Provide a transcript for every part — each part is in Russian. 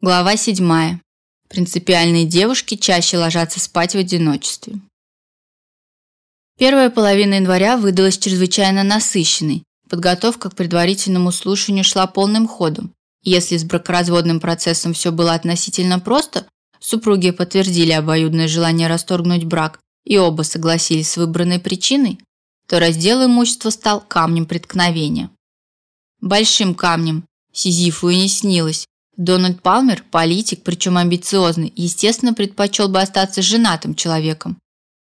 Глава 7. Принципиальные девушки чаще ложатся спать в одиночестве. Первая половина января выдалась чрезвычайно насыщенной. Подготовка к предварительному слушанию шла полным ходом. Если с бракоразводным процессом все было относительно просто, супруги подтвердили обоюдное желание расторгнуть брак и оба согласились с выбранной причиной, то раздел имущества стал камнем преткновения. Большим камнем, Сизифу и не снилось, Дональд Палмер, политик, причем амбициозный, естественно, предпочел бы остаться женатым человеком.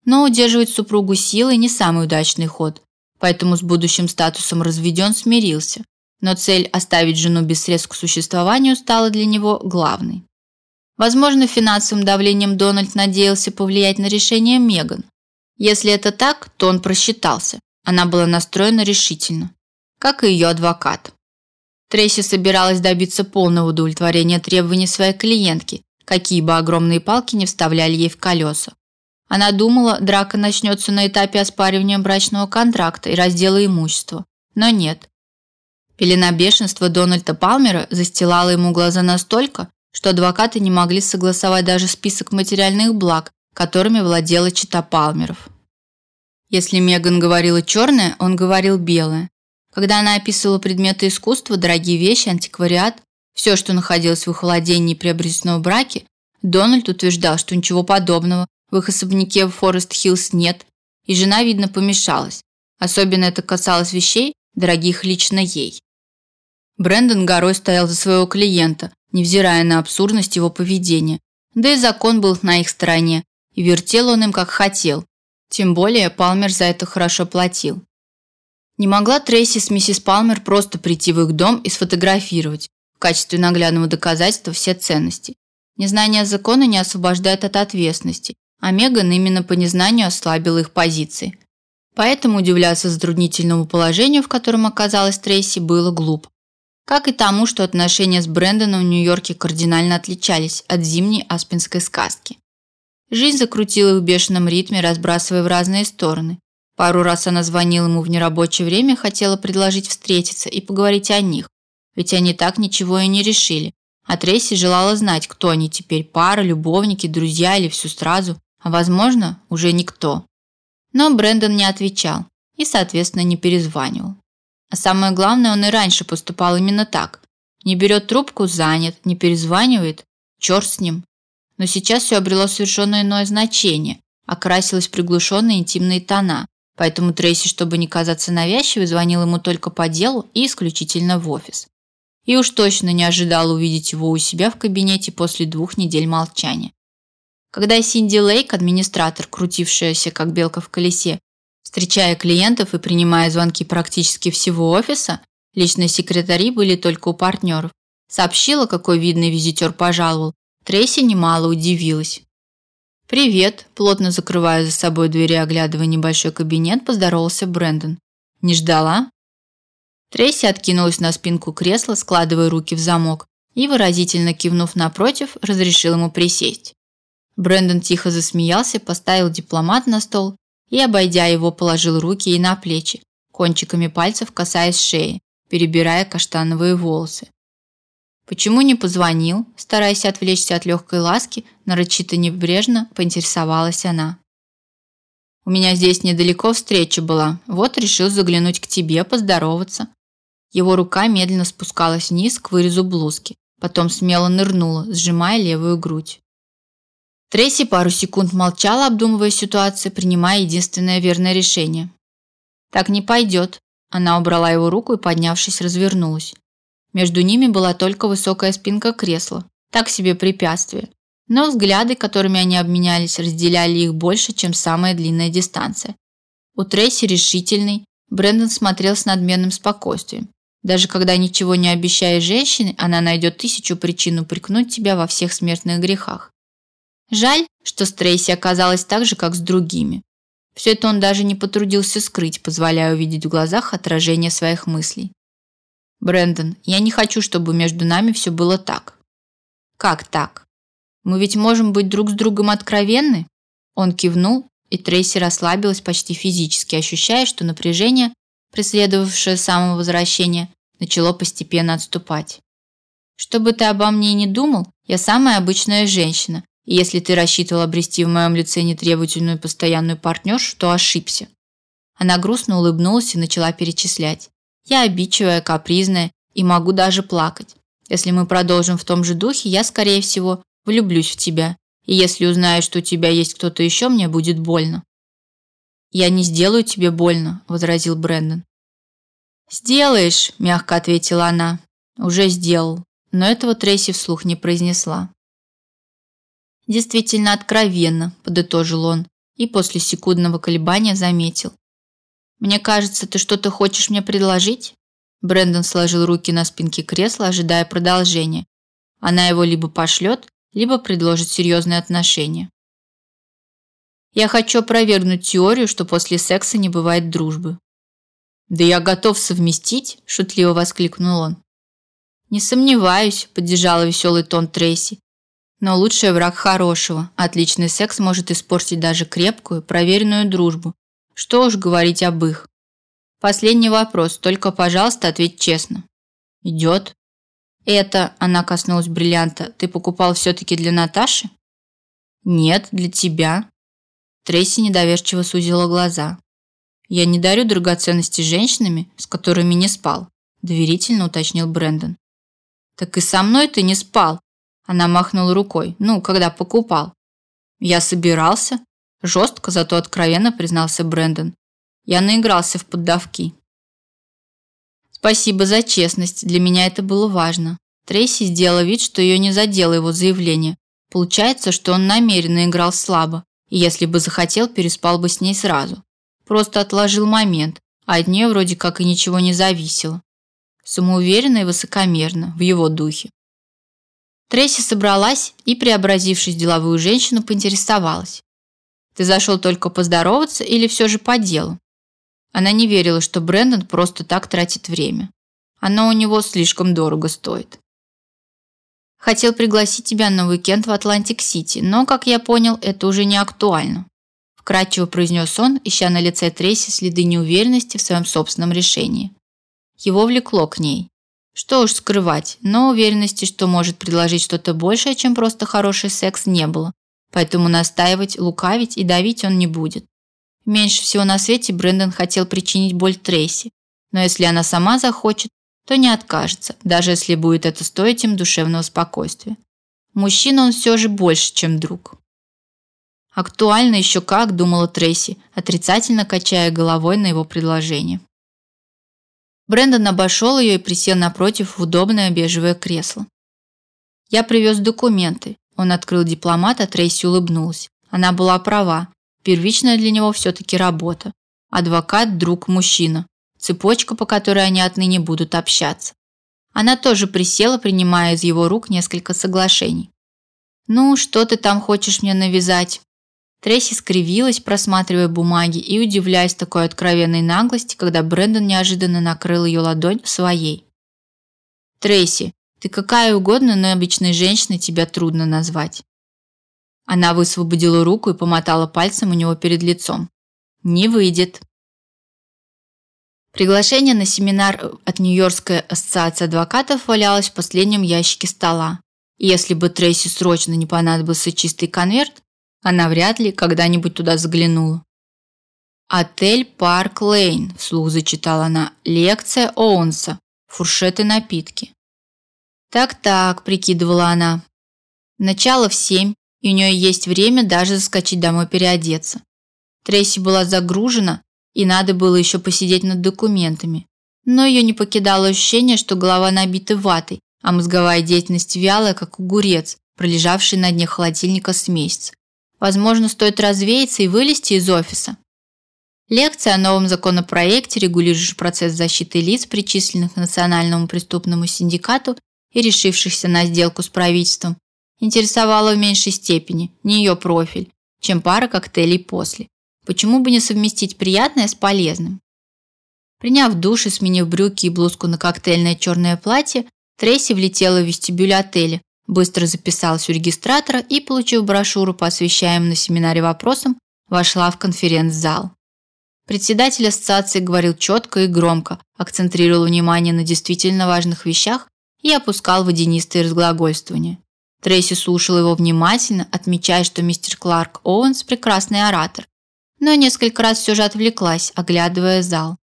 Но удерживать супругу силой не самый удачный ход, поэтому с будущим статусом разведен смирился. Но цель оставить жену без средств к существованию стала для него главной. Возможно, финансовым давлением Дональд надеялся повлиять на решение Меган. Если это так, то он просчитался. Она была настроена решительно, как и ее адвокат. Трейси собиралась добиться полного удовлетворения требований своей клиентки, какие бы огромные палки не вставляли ей в колеса. Она думала, драка начнется на этапе оспаривания брачного контракта и раздела имущества. Но нет. Пелена бешенства Дональда Палмера застилала ему глаза настолько, что адвокаты не могли согласовать даже список материальных благ, которыми владела чита Палмеров. Если Меган говорила черное, он говорил белое. Когда она описывала предметы искусства, дорогие вещи, антиквариат, все, что находилось в их владении и приобретено браке, Дональд утверждал, что ничего подобного в их особняке в Форест-Хиллз нет, и жена, видно, помешалась. Особенно это касалось вещей, дорогих лично ей. Брэндон горой стоял за своего клиента, невзирая на абсурдность его поведения. Да и закон был на их стороне, и вертел он им как хотел. Тем более Палмер за это хорошо платил. Не могла Трейси с миссис Палмер просто прийти в их дом и сфотографировать в качестве наглядного доказательства все ценности. Незнание закона не освобождает от ответственности, а Меган именно по незнанию ослабила их позиции. Поэтому удивляться затруднительному положению, в котором оказалась Трейси, было глупо. Как и тому, что отношения с Брэндоном в Нью-Йорке кардинально отличались от зимней аспенской сказки. Жизнь закрутила их в бешеном ритме, разбрасывая в разные стороны. Пару раз она звонила ему в нерабочее время, хотела предложить встретиться и поговорить о них, ведь они так ничего и не решили. А Трейси желала знать, кто они теперь, пара, любовники, друзья или все сразу, а возможно, уже никто. Но Брэндон не отвечал и, соответственно, не перезванивал. А самое главное, он и раньше поступал именно так. Не берет трубку – занят, не перезванивает – черт с ним. Но сейчас все обрело совершенно иное значение, окрасилось приглушенные интимные тона. Поэтому Трейси, чтобы не казаться навязчивой, звонил ему только по делу и исключительно в офис. И уж точно не ожидал увидеть его у себя в кабинете после двух недель молчания. Когда Синди Лейк, администратор, крутившаяся как белка в колесе, встречая клиентов и принимая звонки практически всего офиса, личные секретари были только у партнеров, сообщила, какой видный визитер пожаловал, Трейси немало удивилась. «Привет», – плотно закрывая за собой дверь и оглядывая небольшой кабинет, поздоровался Брэндон. «Не ждала?» Трейси откинулась на спинку кресла, складывая руки в замок, и, выразительно кивнув напротив, разрешил ему присесть. Брэндон тихо засмеялся, поставил дипломат на стол и, обойдя его, положил руки ей на плечи, кончиками пальцев касаясь шеи, перебирая каштановые волосы. Почему не позвонил? Стараясь отвлечься от легкой ласки, нарочито небрежно поинтересовалась она. У меня здесь недалеко встреча была. Вот решил заглянуть к тебе, поздороваться. Его рука медленно спускалась вниз к вырезу блузки, потом смело нырнула, сжимая левую грудь. Трейси пару секунд молчала, обдумывая ситуацию, принимая единственное верное решение. Так не пойдет. Она убрала его руку и, поднявшись, развернулась. Между ними была только высокая спинка кресла. Так себе препятствие. Но взгляды, которыми они обменялись, разделяли их больше, чем самая длинная дистанция. У Трейси решительный, Брэндон смотрел с надменным спокойствием. Даже когда ничего не обещаешь женщине, она найдет тысячу причин упрекнуть тебя во всех смертных грехах. Жаль, что с Трейси оказалось так же, как с другими. Все это он даже не потрудился скрыть, позволяя увидеть в глазах отражение своих мыслей. Брэндон, я не хочу, чтобы между нами все было так. Как так? Мы ведь можем быть друг с другом откровенны? Он кивнул, и Трейси расслабилась почти физически, ощущая, что напряжение, преследовавшее самого возвращения, начало постепенно отступать. Что бы ты обо мне ни думал, Я самая обычная женщина, и если ты рассчитывал обрести в моем лице нетребовательную постоянную партнершу, то ошибся. Она грустно улыбнулась и начала перечислять. Я обидчивая, капризная и могу даже плакать. Если мы продолжим в том же духе, я, скорее всего, влюблюсь в тебя. И если узнаю, что у тебя есть кто-то еще, мне будет больно. Я не сделаю тебе больно, возразил Брэндон. Сделаешь, мягко ответила она. Уже сделал но этого Трейси вслух не произнесла. Действительно откровенно, подытожил он и после секундного колебания заметил: Мне кажется, ты что-то хочешь мне предложить? Брэндон сложил руки на спинке кресла, ожидая продолжения. Она его либо пошлет, либо предложит серьезные отношения. Я хочу опровергнуть теорию, что после секса не бывает дружбы. Да я готов совместить, шутливо воскликнул он. Не сомневаюсь, поддержала веселый тон Трейси. Но лучший враг хорошего. Отличный секс может испортить даже крепкую, проверенную дружбу. Что уж говорить об их. Последний вопрос, только, пожалуйста, ответь честно. Идет. Это, она коснулась бриллианта, ты покупал все-таки для Наташи? Нет, для тебя. Трейси недоверчиво сузила глаза. Я не дарю драгоценности женщинами, с которыми не спал, доверительно уточнил Брэндон. Так и со мной ты не спал. Она махнула рукой. Ну, когда покупал. Я собирался. Жестко, зато откровенно признался Брэндон. Я наигрался в поддавки. Спасибо за честность. Для меня это было важно. Трейси сделала вид, что ее не задело его заявление. Получается, что он намеренно играл слабо, и если бы захотел, переспал бы с ней сразу. Просто отложил момент, а от нее вроде как и ничего не зависело самоуверенно и высокомерно, в его духе. Трейси собралась и, преобразившись в деловую женщину, поинтересовалась. «Ты зашел только поздороваться или все же по делу?» Она не верила, что Брэндон просто так тратит время. Оно у него слишком дорого стоит. Хотел пригласить тебя на уикенд в Атлантик-Сити, но, как я понял, это уже не актуально. Вкрадчиво произнес он, ища на лице Трейси следы неуверенности в своем собственном решении. Его влекло к ней. Что уж скрывать, но уверенности, что может предложить что-то большее, чем просто хороший секс, не было. Поэтому настаивать, лукавить и давить он не будет. Меньше всего на свете Брэндон хотел причинить боль Трейси, но если она сама захочет, то не откажется, даже если будет это стоить им душевного спокойствия. Мужчина он все же больше, чем друг. Актуально еще как, думала Трейси, отрицательно качая головой на его предложение. Брэндон обошел ее и присел напротив в удобное бежевое кресло. Я привез документы. Он открыл дипломат, а Трейси улыбнулась. Она была права. Первичная для него все-таки работа. Адвокат, друг, мужчина. Цепочка, по которой они отныне будут общаться. Она тоже присела, принимая из его рук несколько соглашений. «Ну, что ты там хочешь мне навязать?» Трейси скривилась, просматривая бумаги и удивляясь такой откровенной наглости, когда Брэндон неожиданно накрыл ее ладонь своей. «Трейси, ты какая угодно, но обычной женщиной тебя трудно назвать». Она высвободила руку и помотала пальцем у него перед лицом. «Не выйдет». Приглашение на семинар от Нью-Йоркской ассоциации адвокатов валялось в последнем ящике стола. И если бы Трейси срочно не понадобился чистый конверт, она вряд ли когда-нибудь туда заглянула. «Отель Парк Лейн», – вслух зачитала она, – «лекция Оунса, фуршеты напитки». «Так-так», – прикидывала она. Начало в семь, и у нее есть время даже заскочить домой переодеться. Трейси была загружена, и надо было еще посидеть над документами. Но ее не покидало ощущение, что голова набита ватой, а мозговая деятельность вялая, как огурец, пролежавший на дне холодильника с месяц. Возможно, стоит развеяться и вылезти из офиса. Лекция о новом законопроекте, регулирующем процесс защиты лиц, причисленных к Национальному преступному синдикату и решившихся на сделку с правительством, интересовала в меньшей степени не ее профиль, чем пара коктейлей после. Почему бы не совместить приятное с полезным? Приняв душ и сменив брюки и блузку на коктейльное черное платье, Трейси влетела в вестибюль отеля, Быстро записалась у регистратора и, получив брошюру по освещаемым на семинаре вопросам, вошла в конференц-зал. Председатель ассоциации говорил четко и громко, акцентрировал внимание на действительно важных вещах и опускал водянистые разглагольствования. Трейси слушала его внимательно, отмечая, что мистер Кларк Оуэнс прекрасный оратор, но несколько раз все же отвлеклась, оглядывая зал.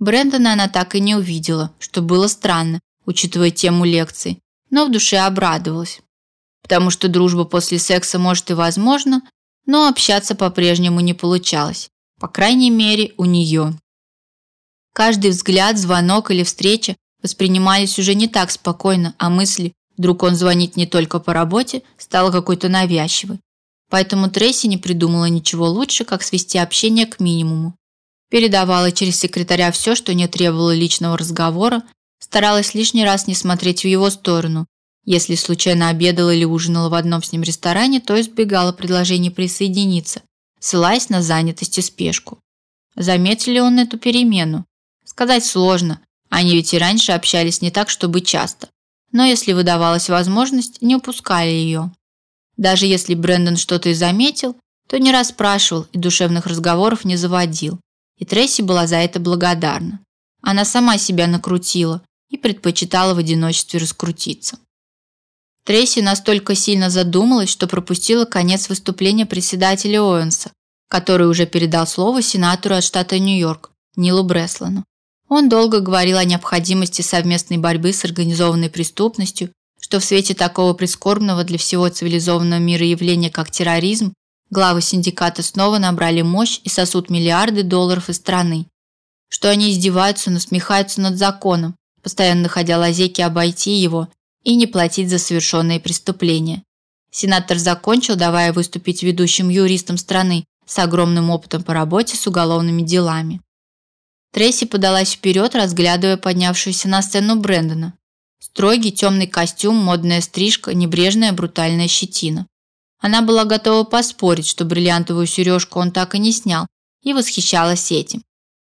Брэндона она так и не увидела, что было странно, учитывая тему лекции, но в душе обрадовалась. Потому что дружба после секса может и возможна, но общаться по-прежнему не получалось, по крайней мере, у нее. Каждый взгляд, звонок или встреча воспринимались уже не так спокойно, а мысли, вдруг он звонит не только по работе, стало какой-то навязчивой. Поэтому Трейси не придумала ничего лучше, как свести общение к минимуму. Передавала через секретаря все, что не требовало личного разговора, старалась лишний раз не смотреть в его сторону. Если случайно обедала или ужинала в одном с ним ресторане, то избегала предложений присоединиться, ссылаясь на занятость и спешку. Заметил ли он эту перемену? Сказать сложно. Они ведь и раньше общались не так, чтобы часто. Но если выдавалась возможность, не упускали ее. Даже если Брэндон что-то и заметил, то не расспрашивал и душевных разговоров не заводил. И Трейси была за это благодарна. Она сама себя накрутила и предпочитала в одиночестве раскрутиться. Трейси настолько сильно задумалась, что пропустила конец выступления председателя Оуэнса, который уже передал слово сенатору от штата Нью-Йорк Нилу Бреслану. Он долго говорил о необходимости совместной борьбы с организованной преступностью, что в свете такого прискорбного для всего цивилизованного мира явления, как терроризм, главы синдиката снова набрали мощь и сосут миллиарды долларов из страны. Что они издеваются, насмехаются над законом, постоянно находя лазейки обойти его и не платить за совершенные преступления. Сенатор закончил, давая выступить ведущим юристом страны с огромным опытом по работе с уголовными делами. Трейси подалась вперед, разглядывая поднявшуюся на сцену Брэндона. Строгий темный костюм, модная стрижка, небрежная брутальная щетина. Она была готова поспорить, что бриллиантовую сережку он так и не снял, и восхищалась этим.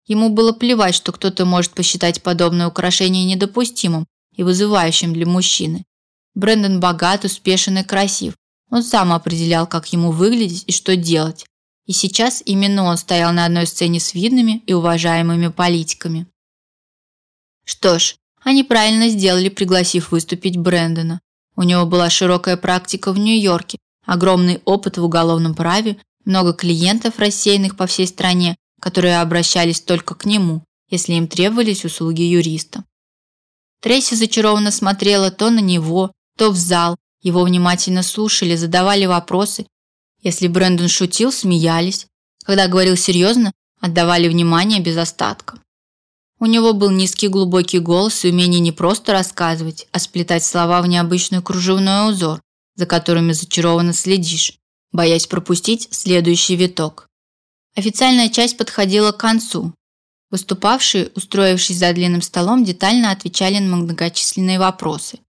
Ему было плевать, что кто-то может посчитать подобное украшение недопустимым и вызывающим для мужчины. Брэндон богат, успешен и красив. Он сам определял, как ему выглядеть и что делать. И сейчас именно он стоял на одной сцене с видными и уважаемыми политиками. Что ж, они правильно сделали, пригласив выступить Брэндона. У него была широкая практика в Нью-Йорке, огромный опыт в уголовном праве, много клиентов, рассеянных по всей стране, которые обращались только к нему, если им требовались услуги юриста. Трейси зачарованно смотрела то на него, то в зал, его внимательно слушали, задавали вопросы если Брэндон шутил, смеялись. Когда говорил серьезно, отдавали внимание без остатка. У него был низкий глубокий голос и умение не просто рассказывать, а сплетать слова в необычный кружевной узор, за которыми зачарованно следишь, боясь пропустить следующий виток. Официальная часть подходила к концу. Выступавшие, устроившись за длинным столом, детально отвечали на многочисленные вопросы.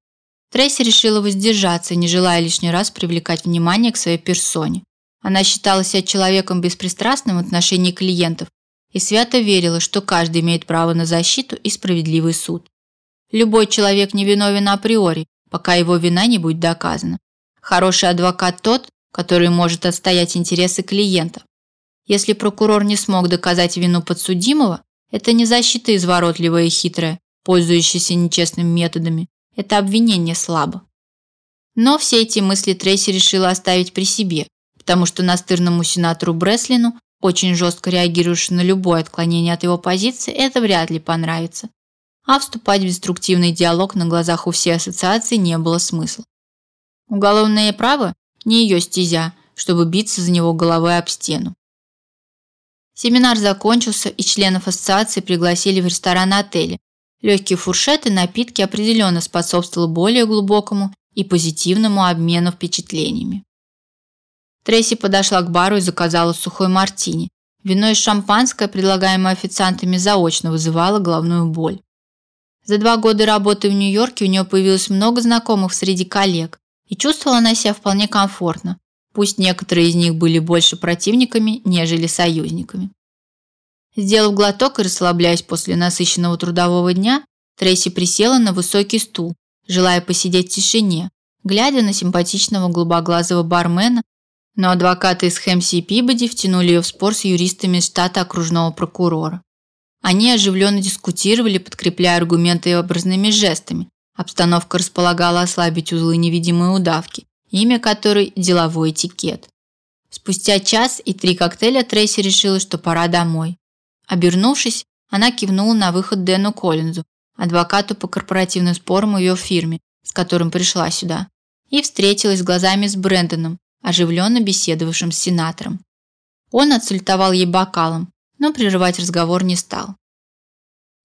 Трейси решила воздержаться, не желая лишний раз привлекать внимание к своей персоне. Она считала себя человеком беспристрастным в отношении клиентов и свято верила, что каждый имеет право на защиту и справедливый суд. Любой человек невиновен априори, пока его вина не будет доказана. Хороший адвокат тот, который может отстоять интересы клиента. Если прокурор не смог доказать вину подсудимого, это не защита изворотливая и хитрая, пользующаяся нечестными методами. Это обвинение слабо. Но все эти мысли Трейси решила оставить при себе, потому что настырному сенатору Бреслину, очень жестко реагирующему на любое отклонение от его позиции, это вряд ли понравится. А вступать в деструктивный диалог на глазах у всей ассоциации не было смысла. Уголовное право не ее стезя, чтобы биться за него головой об стену. Семинар закончился, и членов ассоциации пригласили в ресторан отеля. Легкие фуршеты и напитки определенно способствовали более глубокому и позитивному обмену впечатлениями. Трейси подошла к бару и заказала сухой мартини. Вино и шампанское, предлагаемое официантами, заочно вызывало головную боль. За два года работы в Нью-Йорке у нее появилось много знакомых среди коллег, и чувствовала она себя вполне комфортно, пусть некоторые из них были больше противниками, нежели союзниками. Сделав глоток и расслабляясь после насыщенного трудового дня, Трейси присела на высокий стул, желая посидеть в тишине, глядя на симпатичного голубоглазого бармена, но адвокаты из Хэмси и Пибоди втянули ее в спор с юристами штата окружного прокурора. Они оживленно дискутировали, подкрепляя аргументы образными жестами, Обстановка располагала ослабить узлы невидимой удавки, имя которой – деловой этикет. Спустя час и три коктейля Трейси решила, что пора домой. Обернувшись, она кивнула на выход Дэну Коллинзу, адвокату по корпоративным спорам в ее фирме, с которым пришла сюда, и встретилась глазами с Брэндоном, оживленно беседовавшим с сенатором. Он отсультовал ей бокалом, но прерывать разговор не стал.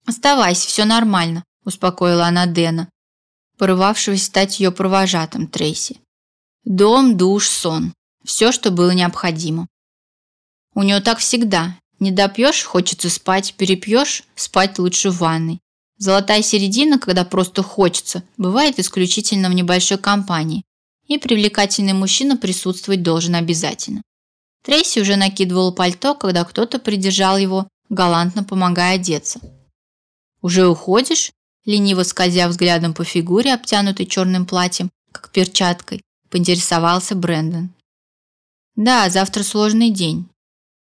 «Оставайся, все нормально», – успокоила она Дэна, порывавшегося стать ее провожатым Трейси. «Дом, душ, сон. Все, что было необходимо». У нее так всегда. Не допьешь – хочется спать, перепьешь – спать лучше в ванной. Золотая середина, когда просто хочется, бывает исключительно в небольшой компании, и привлекательный мужчина присутствовать должен обязательно. Трейси уже накидывал пальто, когда кто-то придержал его, галантно помогая одеться. «Уже уходишь?» Лениво скользя взглядом по фигуре, обтянутой черным платьем, как перчаткой, поинтересовался Брэндон. «Да, завтра сложный день.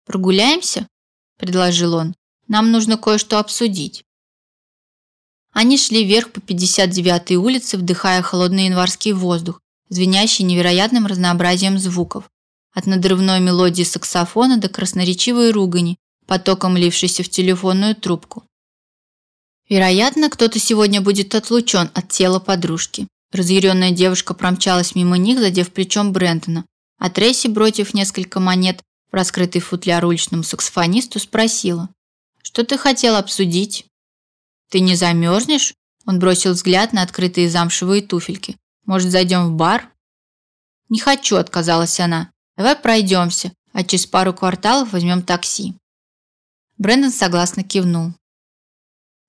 Прогуляемся?» – предложил он. «Нам нужно кое-что обсудить». Они шли вверх по 59-й улице, вдыхая холодный январский воздух, звенящий невероятным разнообразием звуков. От надрывной мелодии саксофона до красноречивой ругани, потоком лившейся в телефонную трубку. Вероятно, кто-то сегодня будет отлучен от тела подружки. Разъяренная девушка промчалась мимо них, задев плечом Брентона, а Трейси, бросив несколько монет в раскрытый футляр уличному саксофонисту, спросила: "Что ты хотел обсудить?" «Ты не замерзнешь?» Он бросил взгляд на открытые замшевые туфельки. «Может, зайдем в бар?» «Не хочу», – отказалась она. «Давай пройдемся, а через пару кварталов возьмем такси». Брэндон согласно кивнул.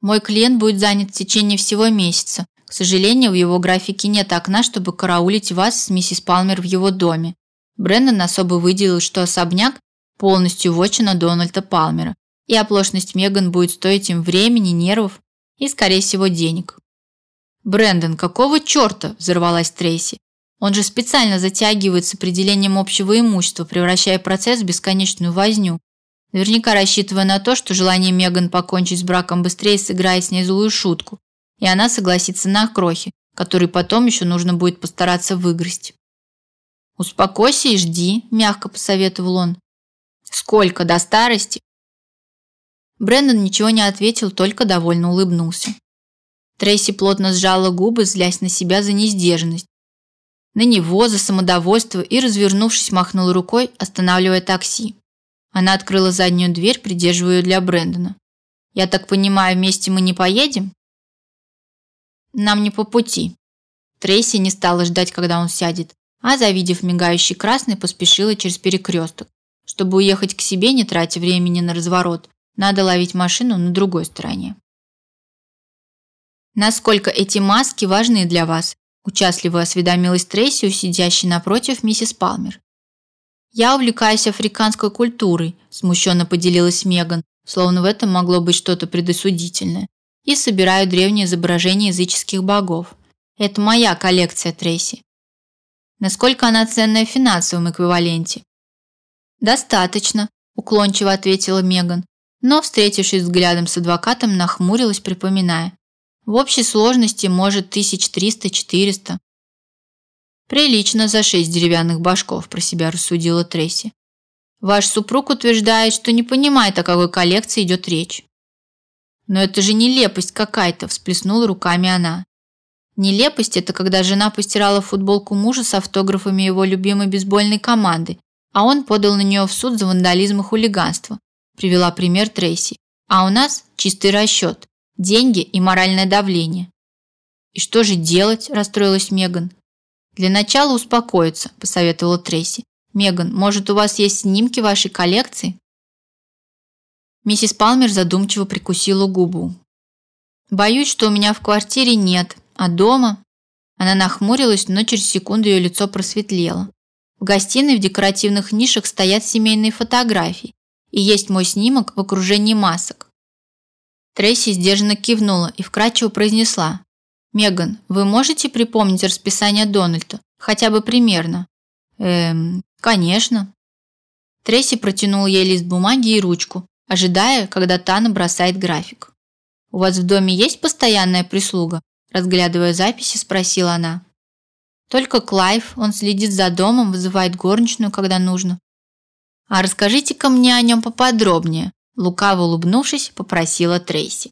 «Мой клиент будет занят в течение всего месяца. К сожалению, в его графике нет окна, чтобы караулить вас с миссис Палмер в его доме». Брэндон особо выделил, что особняк полностью вотчина Дональда Палмера, и оплошность Меган будет стоить им времени, нервов и, скорее всего, денег. Брэндон, какого чёрта? взорвалась Трейси. Он же специально затягивает с определением общего имущества, превращая процесс в бесконечную возню. Наверняка рассчитывая на то, что желание Меган покончить с браком быстрее сыграет с ней злую шутку, и она согласится на крохи, которые потом еще нужно будет постараться выгрызть. «Успокойся и жди», – мягко посоветовал он. «Сколько, до старости?» Брэндон ничего не ответил, только довольно улыбнулся. Трейси плотно сжала губы, злясь на себя за несдержанность. На него, за самодовольство и, развернувшись, махнула рукой, останавливая такси. Она открыла заднюю дверь, придерживая ее для Брэндона. «Я так понимаю, вместе мы не поедем?» «Нам не по пути». Трейси не стала ждать, когда он сядет, а, завидев мигающий красный, поспешила через перекресток. Чтобы уехать к себе, не тратя времени на разворот, надо ловить машину на другой стороне. Насколько эти маски важны для вас? Участливо осведомилась Трейси, сидящей напротив миссис Палмер. Я увлекаюсь африканской культурой, смущенно поделилась Меган, словно в этом могло быть что-то предосудительное, и собираю древние изображения языческих богов. Это моя коллекция, Трейси. Насколько она ценная в финансовом эквиваленте? Достаточно, уклончиво ответила Меган но, встретившись взглядом с адвокатом, нахмурилась, припоминая. В общей сложности, может, тысяч триста-четыреста. Прилично за шесть деревянных башков, про себя рассудила Трейси. Ваш супруг утверждает, что не понимает, о какой коллекции идет речь. Но это же нелепость какая-то, всплеснула руками она. Нелепость – это когда жена постирала футболку мужа с автографами его любимой бейсбольной команды, а он подал на нее в суд за вандализм и хулиганство привела пример Трейси. А у нас чистый расчет, деньги и моральное давление. И что же делать? расстроилась Меган. Для начала успокоиться, посоветовала Трейси. Меган, может, у вас есть снимки вашей коллекции? Миссис Палмер задумчиво прикусила губу. Боюсь, что у меня в квартире нет, а дома она нахмурилась, но через секунду ее лицо просветлело. В гостиной в декоративных нишах стоят семейные фотографии, и есть мой снимок в окружении масок. Трейси сдержанно кивнула и вкратчиво произнесла: "Меган, вы можете припомнить расписание Дональда, хотя бы примерно?" "Эм, конечно." Трейси протянул ей лист бумаги и ручку, ожидая, когда та набросает график. "У вас в доме есть постоянная прислуга?" разглядывая записи, спросила она. Только Клайв, он следит за домом, вызывает горничную, когда нужно. А расскажите-ка мне о нем поподробнее, лукаво улыбнувшись, попросила Трейси.